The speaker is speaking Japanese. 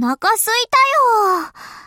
腹すいたよ。